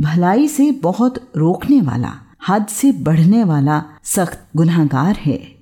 भलाई से बहुत रोकने वाला हद से बढ़ने वाला सख्त गुनाहगार है।